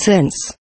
Since